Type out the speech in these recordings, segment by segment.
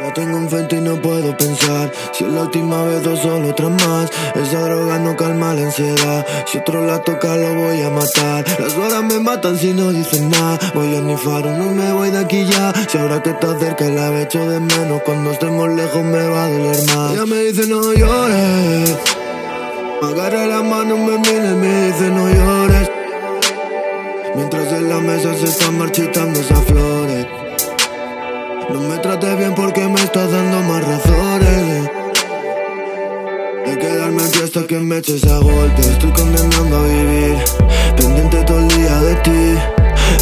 La tengo enfrente y no puedo pensar. Si es la última vez o solo otra más. Esa droga no calma la ansiedad. Si otro la toca lo voy a matar. Las horas me matan si no dicen nada. Voy a ni faro, no me voy de aquí ya. Si ahora que está cerca la he hecho de menos. Cuando estemos lejos me va a doler más. Ella me dice no llores Me agarra la mano, me mira y me dice no llores Mientras en la mesa se están marchitando esas flores. No me trates bien porque me estás dando más razones. De quedarme aquí hasta que me eches a golpe. Estoy condenando a vivir Pendiente todo el día de ti.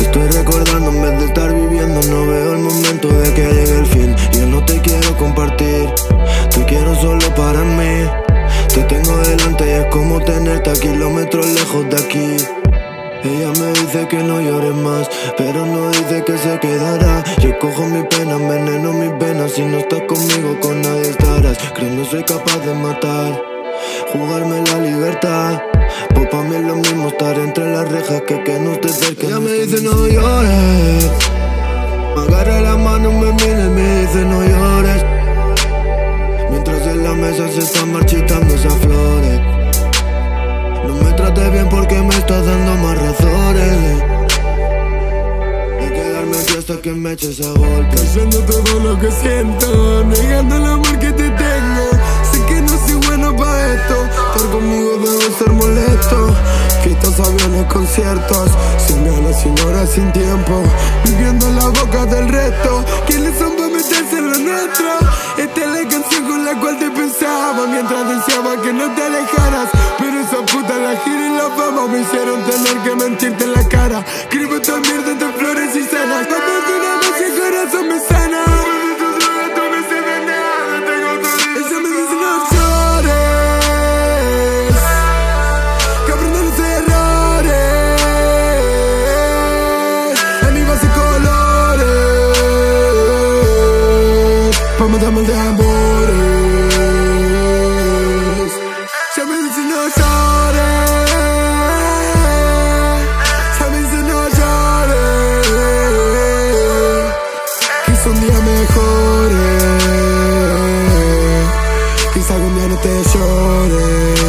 Estoy recordando en vez de estar viviendo. No veo el momento de que llegue el fin. Yo no te quiero compartir. Te quiero solo para mí Te tengo delante y es como tenerte a kilómetros lejos de aquí ella me dice que no llores más, pero no dice que se quedará. Yo cojo mi pena, enveneno mis venas. Si no estás conmigo, con nadie estarás. Creo no soy capaz de matar, jugarme la libertad. Pues para mí es lo mismo estar entre las rejas que que no te cerca. Ella me dice no llores, me agarra la mano, me mira y me dice no llores. Mesa se están marchitando esas flores. No me trates bien porque me estás dando más razones De quedarme aquí hasta que me eches a golpe Callando todo lo que siento Negando el amor que te conmigo debe ser molesto Quitas aviones, conciertos Sin ganas, sin horas, sin tiempo Viviendo en la boca del resto ¿Quiénes son para meterse en lo nuestro? Esta es la canción con la cual te pensaba Mientras deseaba que no te alejaras la gira y la fama me hicieron tener que mentirte en la cara. damos de amores. Ya me dicen no llores. Ya me dicen no llores. Quizá un día mejores. Quizá algún día no te llores.